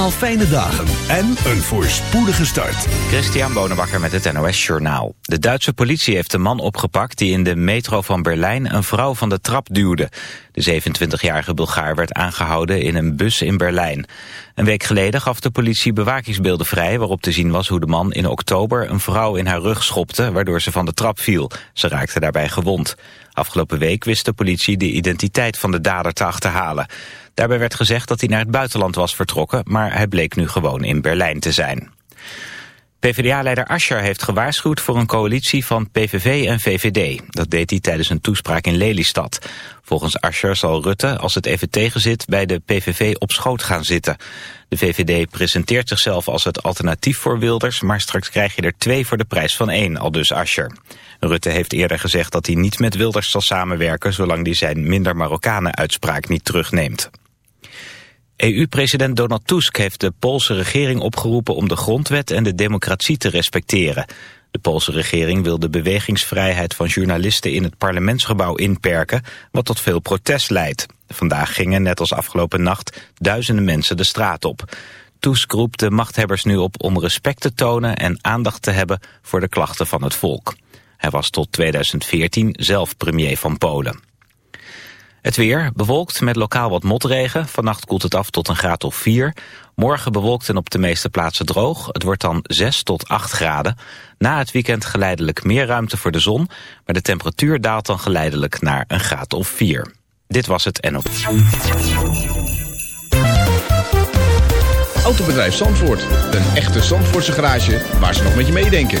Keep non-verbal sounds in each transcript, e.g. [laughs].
allemaal fijne dagen en een voorspoedige start. Christian Bonenbakker met het NOS Journaal. De Duitse politie heeft een man opgepakt die in de metro van Berlijn een vrouw van de trap duwde. De 27-jarige Bulgaar werd aangehouden in een bus in Berlijn. Een week geleden gaf de politie bewakingsbeelden vrij... waarop te zien was hoe de man in oktober een vrouw in haar rug schopte... waardoor ze van de trap viel. Ze raakte daarbij gewond. Afgelopen week wist de politie de identiteit van de dader te achterhalen. Daarbij werd gezegd dat hij naar het buitenland was vertrokken... maar hij bleek nu gewoon in Berlijn te zijn. PvdA-leider Ascher heeft gewaarschuwd voor een coalitie van PVV en VVD. Dat deed hij tijdens een toespraak in Lelystad. Volgens Ascher zal Rutte, als het even tegenzit, bij de PVV op schoot gaan zitten. De VVD presenteert zichzelf als het alternatief voor Wilders... maar straks krijg je er twee voor de prijs van één, al dus Ascher. Rutte heeft eerder gezegd dat hij niet met Wilders zal samenwerken... zolang hij zijn minder Marokkanen uitspraak niet terugneemt. EU-president Donald Tusk heeft de Poolse regering opgeroepen om de grondwet en de democratie te respecteren. De Poolse regering wil de bewegingsvrijheid van journalisten in het parlementsgebouw inperken, wat tot veel protest leidt. Vandaag gingen, net als afgelopen nacht, duizenden mensen de straat op. Tusk roept de machthebbers nu op om respect te tonen en aandacht te hebben voor de klachten van het volk. Hij was tot 2014 zelf premier van Polen. Het weer bewolkt met lokaal wat motregen. Vannacht koelt het af tot een graad of 4. Morgen bewolkt en op de meeste plaatsen droog. Het wordt dan 6 tot 8 graden. Na het weekend geleidelijk meer ruimte voor de zon. Maar de temperatuur daalt dan geleidelijk naar een graad of 4. Dit was het NOP. Autobedrijf Zandvoort. Een echte Zandvoortse garage waar ze nog met je meedenken.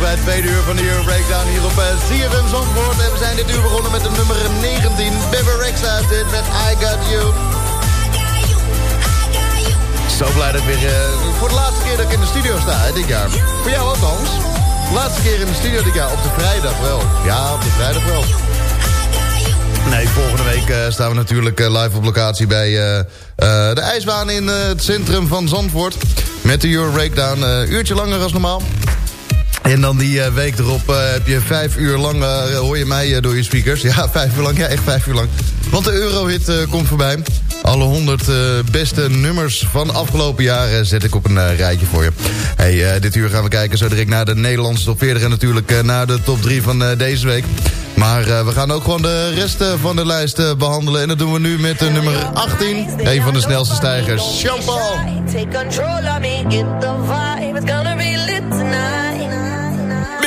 bij het tweede uur van de Euro Breakdown hier op eh, CFM Zandvoort. En we zijn dit uur begonnen met de nummer 19. Bebe Rex uit dit met I Got You. Zo blij dat ik weer... Eh, voor de laatste keer dat ik in de studio sta, dit jaar. Voor jou ook, Hans. Laatste keer in de studio dit jaar, op de vrijdag wel. Ja, op de vrijdag wel. Nee, volgende week eh, staan we natuurlijk live op locatie bij de ijsbaan in het centrum van Zandvoort. Met de Euro Breakdown, uurtje langer als normaal. En dan die eh, week erop eh, heb je vijf uur lang, eh, hoor je mij door je speakers. Ja, [laughs] vijf uur lang, ja, echt vijf uur lang. Want de Eurohit komt voorbij. Alle 100 beste nummers van afgelopen jaar zet ik op een rijtje voor je. Hey, dit uur gaan we kijken zo direct naar de Nederlandse top 40... en natuurlijk naar de top 3 van deze week. Maar we gaan ook gewoon de rest van de lijst behandelen. En dat doen we nu met de nummer 18. Een van de snelste stijgers, Jean-Paul.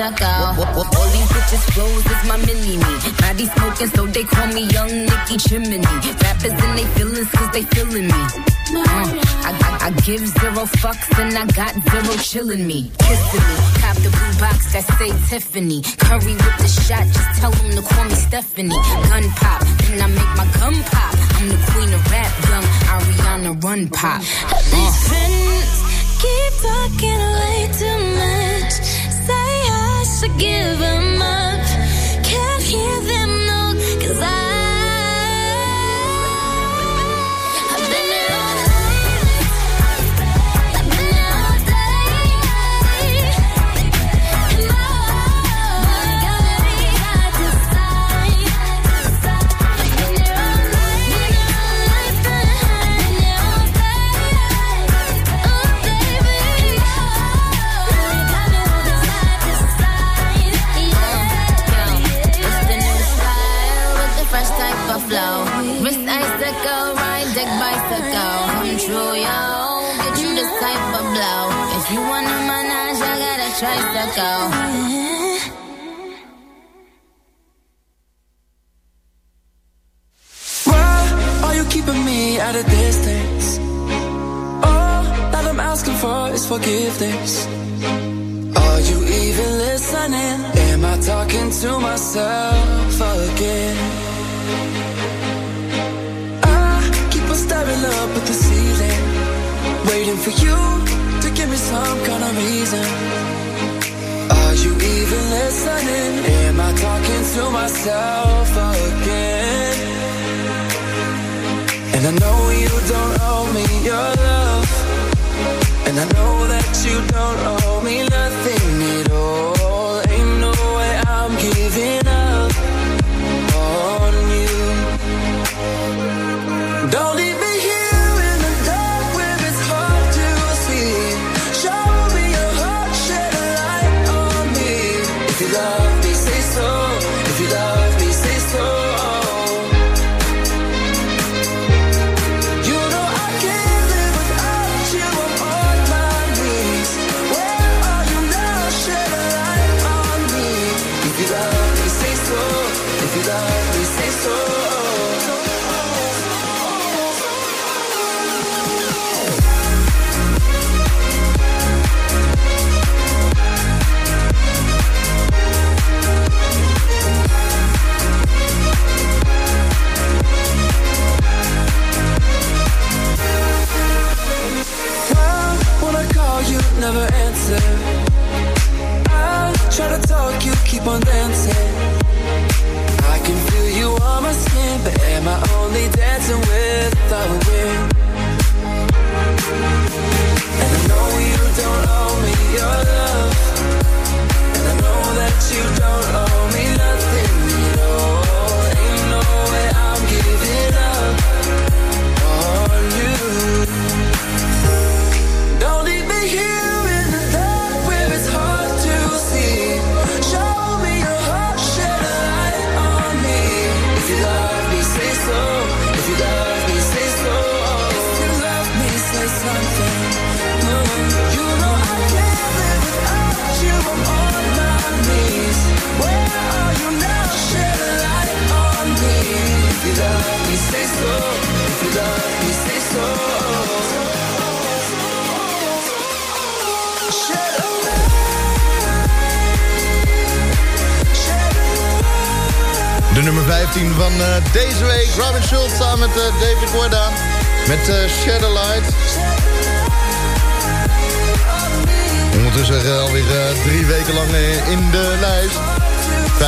stuck out. All these bitches flows is my mini me. Body smoking, so they call me Young Nicky Chimney. Rappers and they feelings, cause they feeling me. Uh, I, I, I, give zero fucks and I got zero chillin' me. Kissin' me, cop the blue box that say Tiffany. Curry with the shot, just tell them to call me Stephanie. Gun pop, then I make my gun pop. I'm the queen of rap, young Ariana Run Pop. Uh,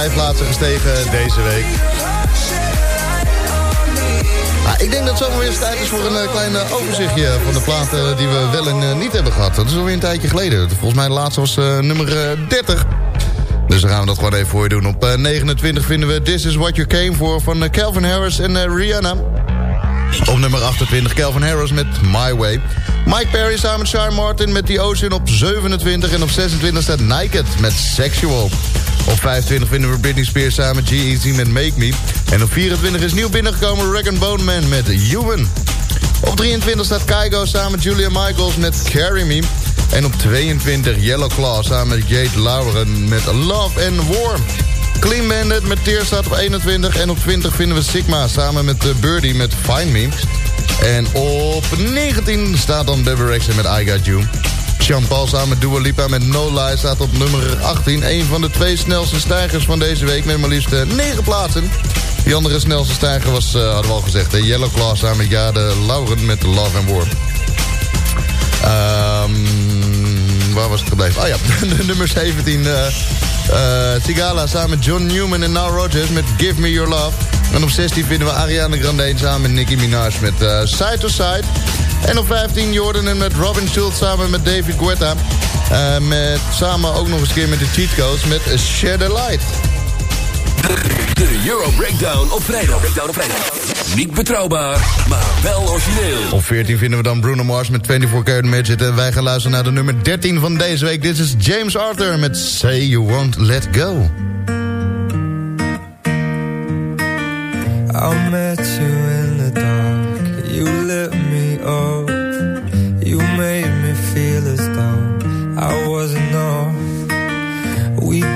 vijf plaatsen gestegen deze week. Ah, ik denk dat het zo weer tijd is voor een eh, klein eh, overzichtje van de platen die we wel en eh, niet hebben gehad. Dat is alweer een tijdje geleden. Volgens mij de laatste was nummer 30. Dus dan gaan we dat gewoon even voor je doen. Op 29 vinden we This Is What You Came For van Calvin Harris en Rihanna. Op nummer 28 Calvin Harris met My Way. Mike Perry samen met Martin met The Ocean op 27. En op 26 staat Naked met Sexual. Op 25 vinden we Britney Spears samen G-Eazy met Make Me. En op 24 is nieuw binnengekomen Rag Bone Man met Human. Op 23 staat Kygo samen met Julia Michaels met Carry Me. En op 22 Yellow Claw samen met Jade Lauren met Love and War. Clean Bandit met Tear staat op 21. En op 20 vinden we Sigma samen met eh, Birdie met Find Me. En op 19 staat dan Rexha met I Got You. Jean Paul samen met Dua Lipa met No Lie staat op nummer 18. Een van de twee snelste stijgers van deze week met maar liefst eh, 9 plaatsen. Die andere snelste stijger was, eh, hadden we al gezegd, eh, Yellow Claw samen met Jade Lauren met Love and War. Ehm, waar was het gebleven? Oh ja, [laughs] de nummer 17. eh eh, samen John Newman en Now Rogers met Give Me Your Love. En op 16 vinden we Ariana Grande samen met Nicki Minaj met eh, Side to Side. En op 15 Jordan en met Robin Schultz samen met David Guetta. Eh, met, samen ook nog eens een keer met de Cheat Codes met Share the Light. De Euro Breakdown op vrijdag. Breakdown op vrijdag. Niet betrouwbaar, maar wel origineel. Op 14 vinden we dan Bruno Mars met 24 Karat Magic. En wij gaan luisteren naar de nummer 13 van deze week. Dit is James Arthur met Say You Won't Let Go. I met you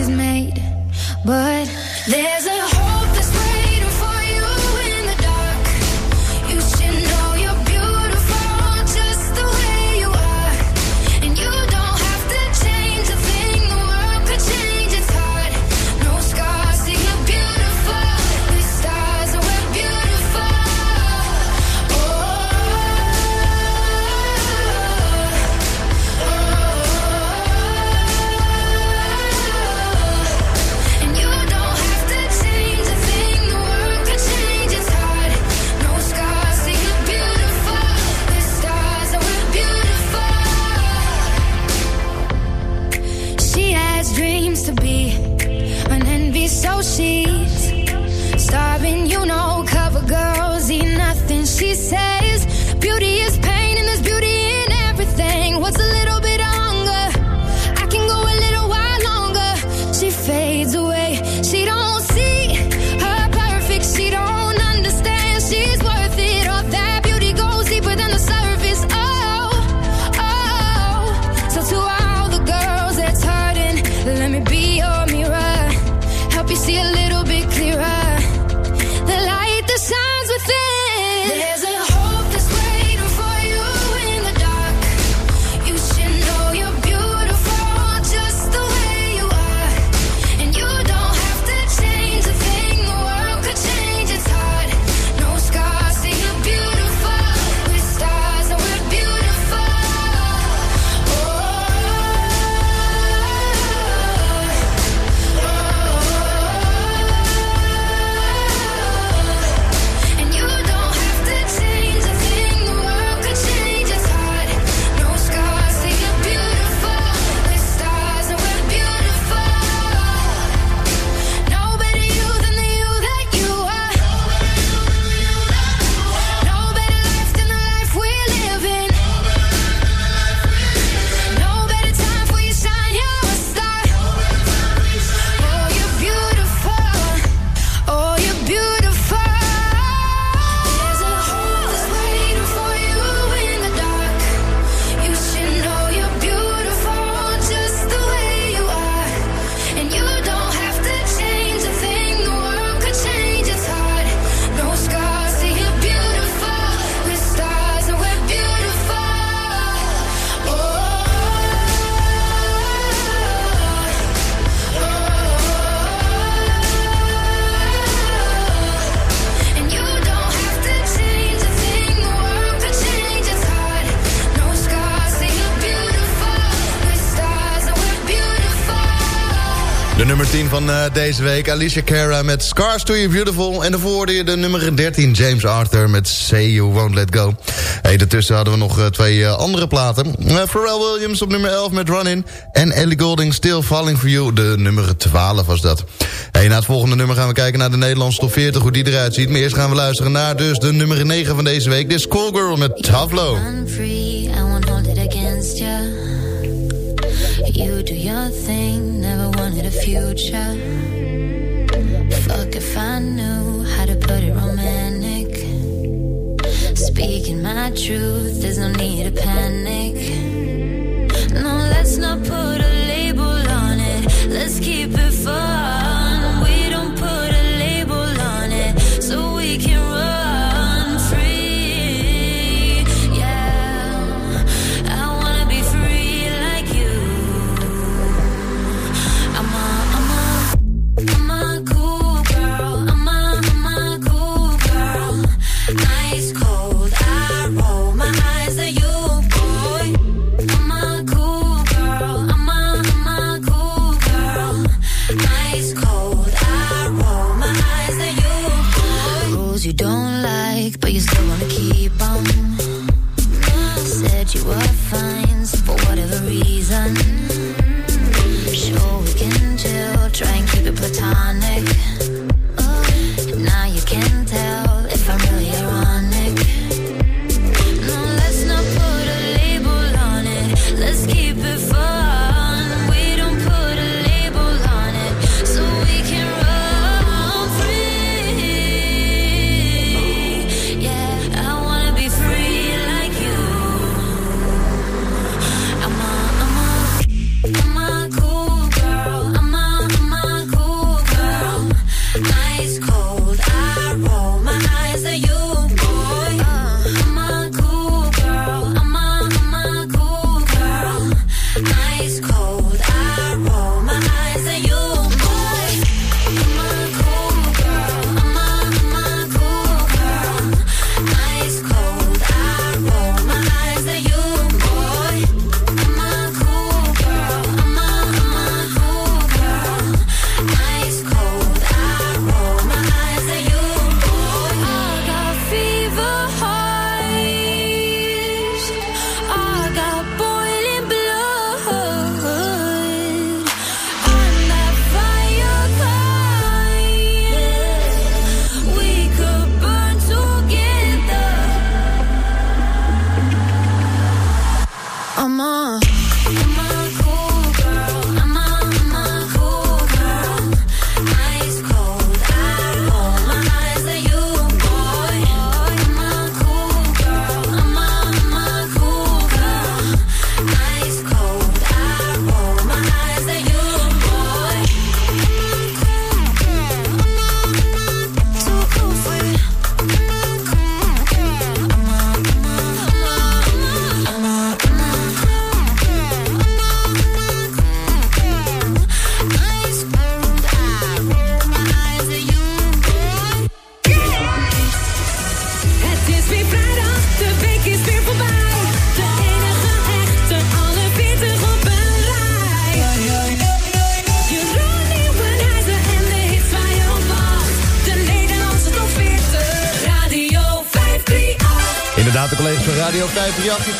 is made, but there's a hole. Eh, deze week. Alicia Cara met Scars to You Beautiful. En daarvoor de nummer 13, James Arthur met Say You Won't Let Go. Hey, daartussen hadden we nog eh, twee eh, andere platen. Pharrell Williams op nummer 11 met Run In. En Ellie Golding, Still Falling For You, de nummer 12 was dat. Hey, na het volgende nummer gaan we kijken naar de Nederlandse top 40, hoe die eruit ziet. Maar eerst gaan we luisteren naar dus de nummer 9 van deze week. This Girl met Tavlo. You do your thing. the future. Fuck if I knew how to put it romantic. Speaking my truth, there's no need to panic. No, let's not put a label on it. Let's keep it fun.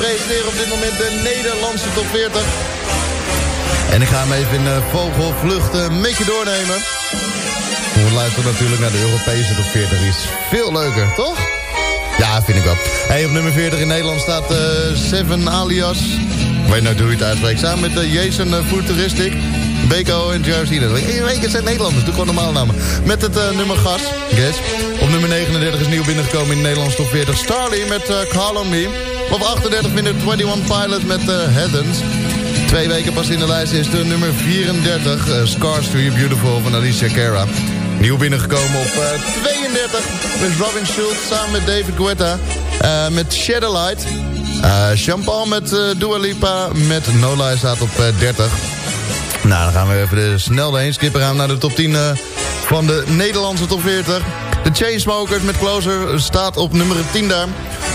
538. Die presenteren op dit moment de Nederlandse top 40. En ik ga hem even in uh, vogelvlucht uh, met je doornemen. We luisteren natuurlijk naar de Europese top 40. Die is veel leuker, toch? Ja, vind ik wel. Hey, op nummer 40 in Nederland staat uh, Seven alias... Ik weet nou hoe je het uitspreekt. Samen met uh, Jason uh, Futuristic... Beko en Jersey. Weet het zijn Nederlanders, doe gewoon normaal namen. Met het uh, nummer Gas, Guess. Op nummer 39 is nieuw binnengekomen in de top 40. Starly met uh, Call on Me. Op 38 vinden 21 Pilot met uh, Headens. Twee weken pas in de lijst is de nummer 34. Uh, Scars to You Beautiful van Alicia Cara. Nieuw binnengekomen op uh, 32 is Robin Schultz samen met David Guetta. Uh, met Shadowlight. Uh, Jean-Paul met uh, Dua Lipa met No Lie staat op uh, 30. Nou, dan gaan we even de snel heen skippen gaan naar de top 10 uh, van de Nederlandse top 40. De Chainsmokers met Closer staat op nummer 10 daar.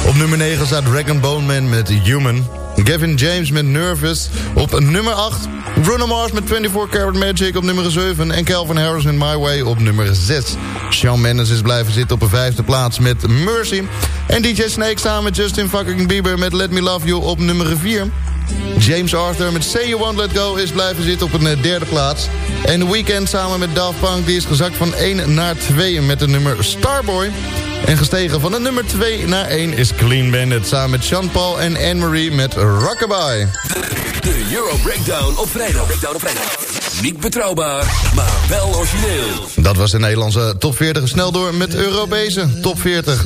Op nummer 9 staat Dragon Bone Man met Human. Gavin James met Nervous op nummer 8. Bruno Mars met 24 Karat Magic op nummer 7. En Calvin Harris met My Way op nummer 6. Shawn Mendes is blijven zitten op een vijfde plaats met Mercy. En DJ Snake samen met Justin fucking Bieber met Let Me Love You op nummer 4. James Arthur met Say You Won't Let Go is blijven zitten op een derde plaats. En The Weeknd samen met Daft Punk die is gezakt van 1 naar 2 met de nummer Starboy. En gestegen van de nummer 2 naar 1 is Clean Bandit samen met Sean Paul en Anne-Marie met Rockabye. De Euro Breakdown op vrijdag. Breakdown op vrijdag. Niet betrouwbaar, maar wel origineel. Dat was de Nederlandse top 40 snel door met Europese top 40.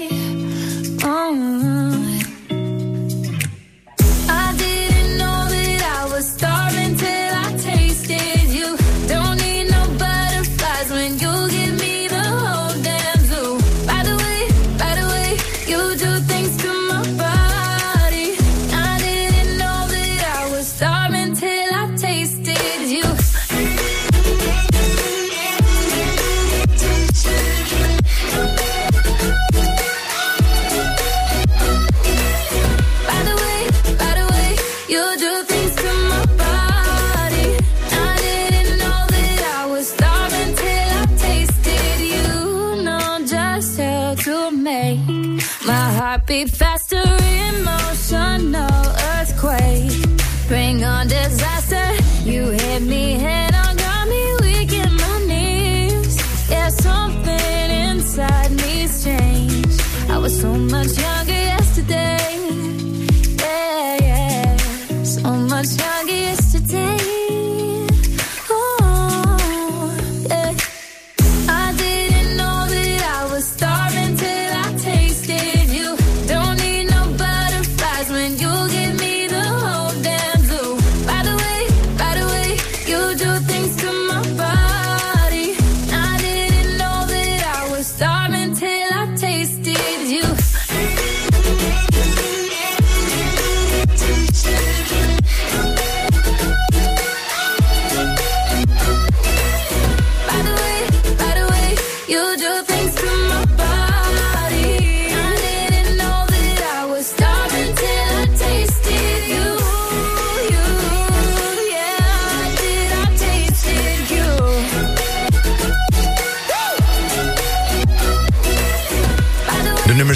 So much younger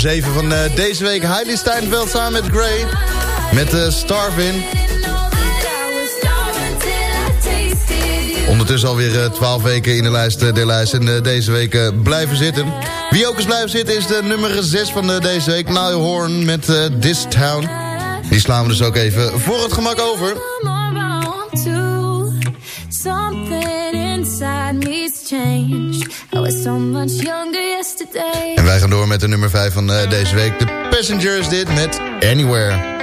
7 van eh, deze week, Heidi Steinveld samen met Gray. Met eh Starvin. Ondertussen alweer eh, 12 weken in de lijst eh, der lijst. En eh, deze week eh, blijven zitten. Wie ook eens blijven zitten is de nummer 6 van eh, deze week. Niall Horn met eh, This Town. Die slaan we dus ook even voor het gemak over. Something inside me's changed. I was so much younger. En wij gaan door met de nummer 5 van eh, deze week. De Passengers dit met Anywhere.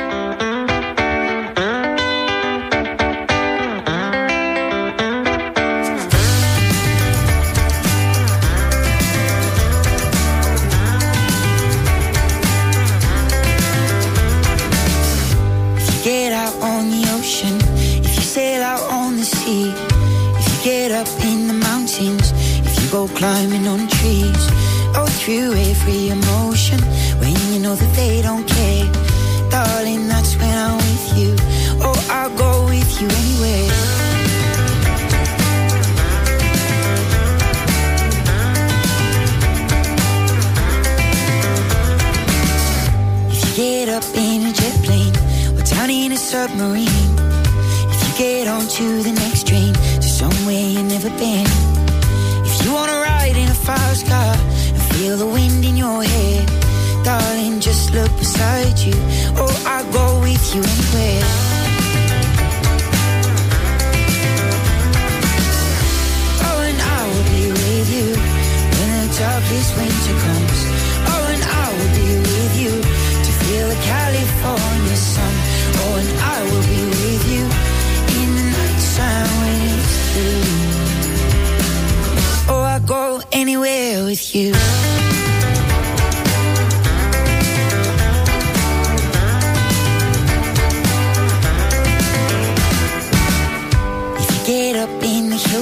Wind in your hair, darling, just look beside you. Oh, I'll go with you anywhere. Oh, and I will be with you when the darkest winter comes. Oh, and I will be with you to feel the California sun. Oh, and I will be with you in the nighttime when it's through. Oh, I'll go anywhere with you.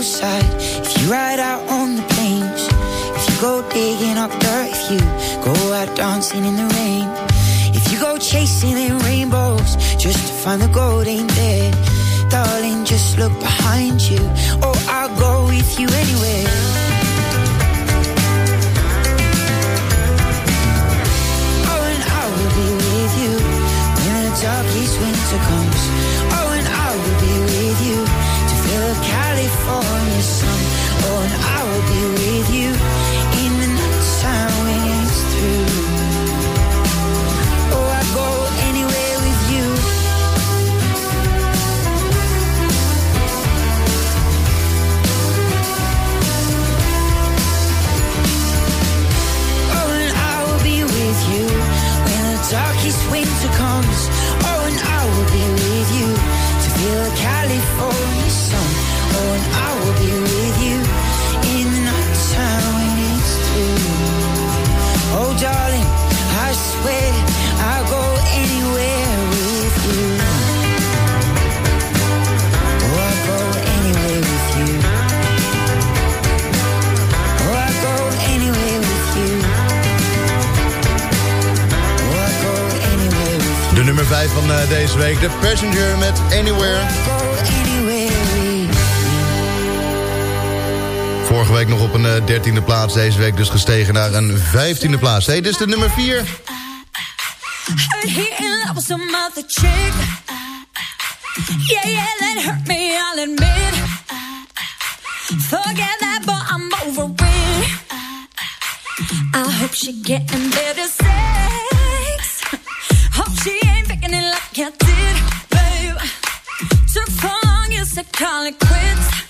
Hillside, if you ride out on the plains, if you go digging up dirt, if you go out dancing in the rain, if you go chasing in rainbows just to find the gold ain't there, darling, just look behind you. Oh, I'll go with you anywhere. Oh, and I will be with you when the darkest winter comes. tijd van eh, deze week. De Passenger met Anywhere. Vorige week nog op een eh, dertiende plaats. Deze week dus gestegen naar een vijftiende plaats. Hé, hey, dit is de nummer vier. Yeah, yeah, that hurt me, I'll admit. Forget that, but I'm over it. I hope she getting better soon. can't did, babe. Took so long, you said call it quits.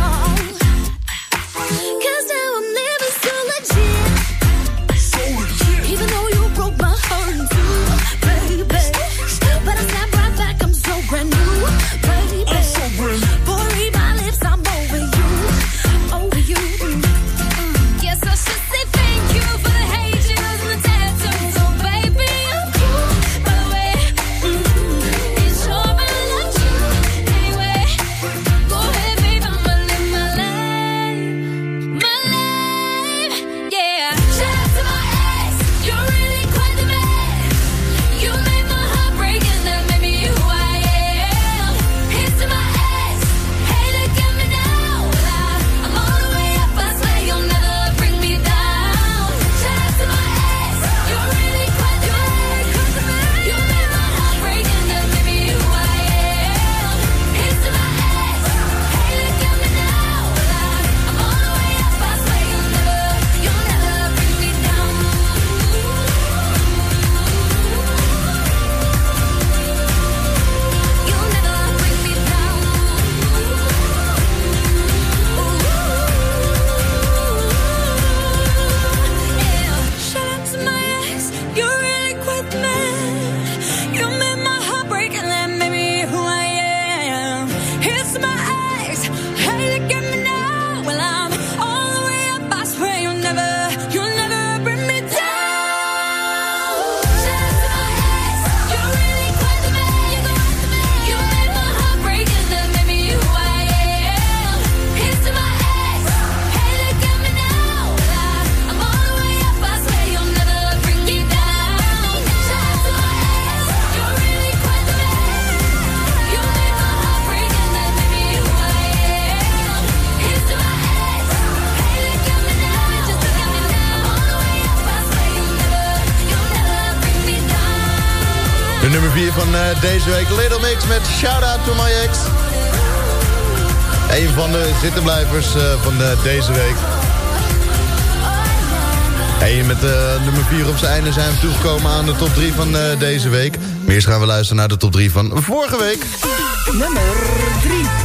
nummer 4 van eh, deze week. Little Mix met Shout Out To My Ex. Een van de zittenblijvers eh, van deze week. Hey, met eh, nummer 4 op zijn einde zijn we toegekomen aan de top 3 van deze week. Maar eerst gaan we luisteren naar de top 3 van vorige week. Nummer 3.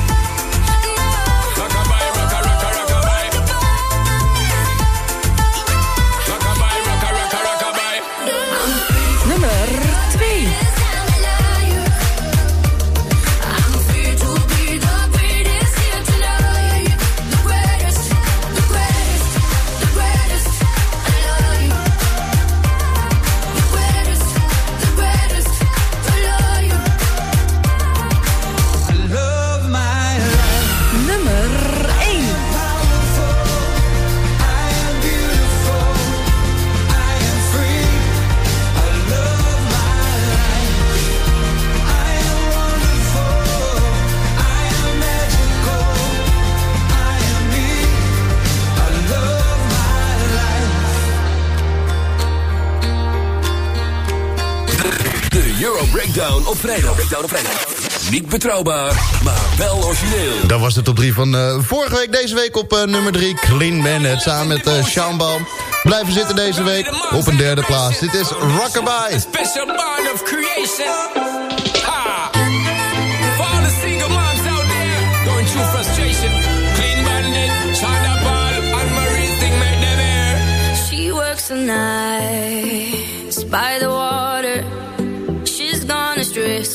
Niet betrouwbaar, maar wel origineel. Dat was de top 3 van uh, vorige week. Deze week op uh, nummer 3. Clean Bennett samen met eh, uh, Sean Baum. Blijven zitten deze week op een derde plaats. Dit is Rockabye. Special bond of creation. Ha! For all the single moms out there going through frustration. Clean Bandit, Shada Ball, and Marie's Singh made. She works the night by the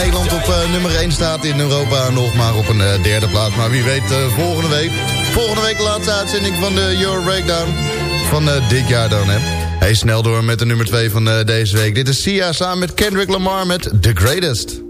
Nederland op eh, nummer 1 staat. In Europa nog maar op een eh, derde plaats. Maar wie weet eh, volgende week. Volgende week de laatste uitzending van de Euro Breakdown. Van dit jaar dan, hè. Hey, snel door met de nummer 2 van deze week. Dit is Sia samen met Kendrick Lamar met The Greatest.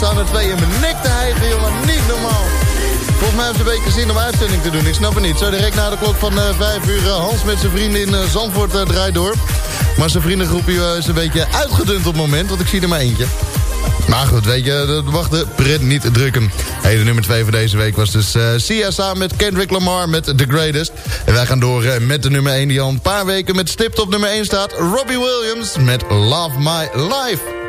staan er twee in mijn nek te hijgen, jongen. Niet normaal. Volgens mij hebben ze een beetje zin om uitzending te doen. Ik snap het niet. Zo direct na de klok van eh, uh, 5 uur. Eh, Hans met zijn vrienden in eh, Zandvoort draait door. Maar zijn vriendengroepje is een beetje uitgedund op het moment. Want ik zie er maar eentje. Maar goed, weet je, dat mag de pret niet drukken. Hey, de nummer 2 van deze week was dus uh, Sia samen met Kendrick Lamar met The Greatest. En wij gaan door met de nummer 1 die al een paar weken met stipt op nummer 1 staat. Robbie Williams met Love My Life.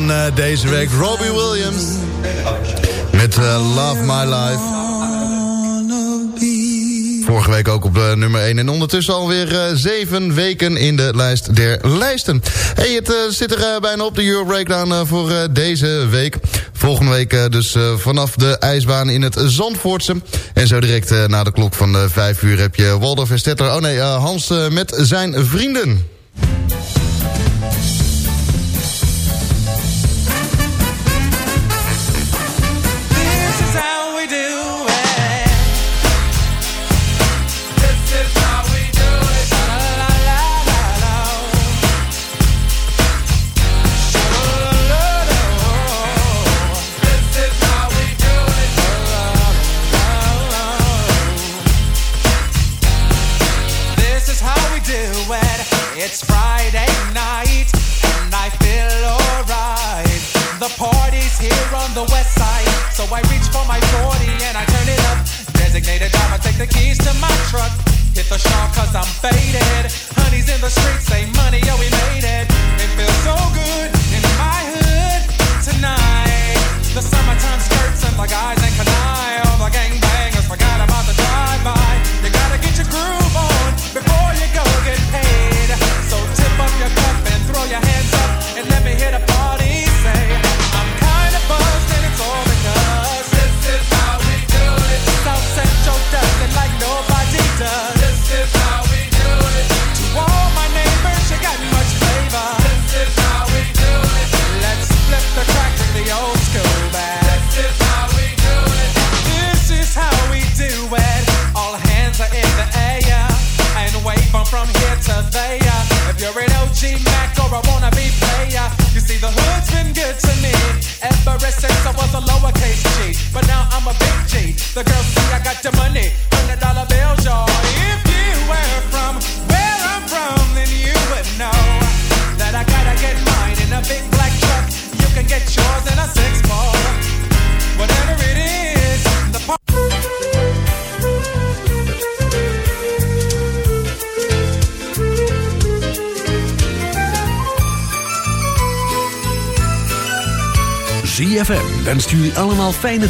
van eh, deze week. Robbie Williams. Met eh, Love My Life. Vorige week ook op eh, nummer 1. En ondertussen alweer uh, zeven weken in de lijst der lijsten. hey, het zit er bijna op, de Euro Breakdown voor deze week. Volgende week dus vanaf de ijsbaan in het Zandvoortse. En zo direct na de klok van 5 uur heb je Waldorf en Stetter. Oh nee, Hans met zijn vrienden. Allemaal fijne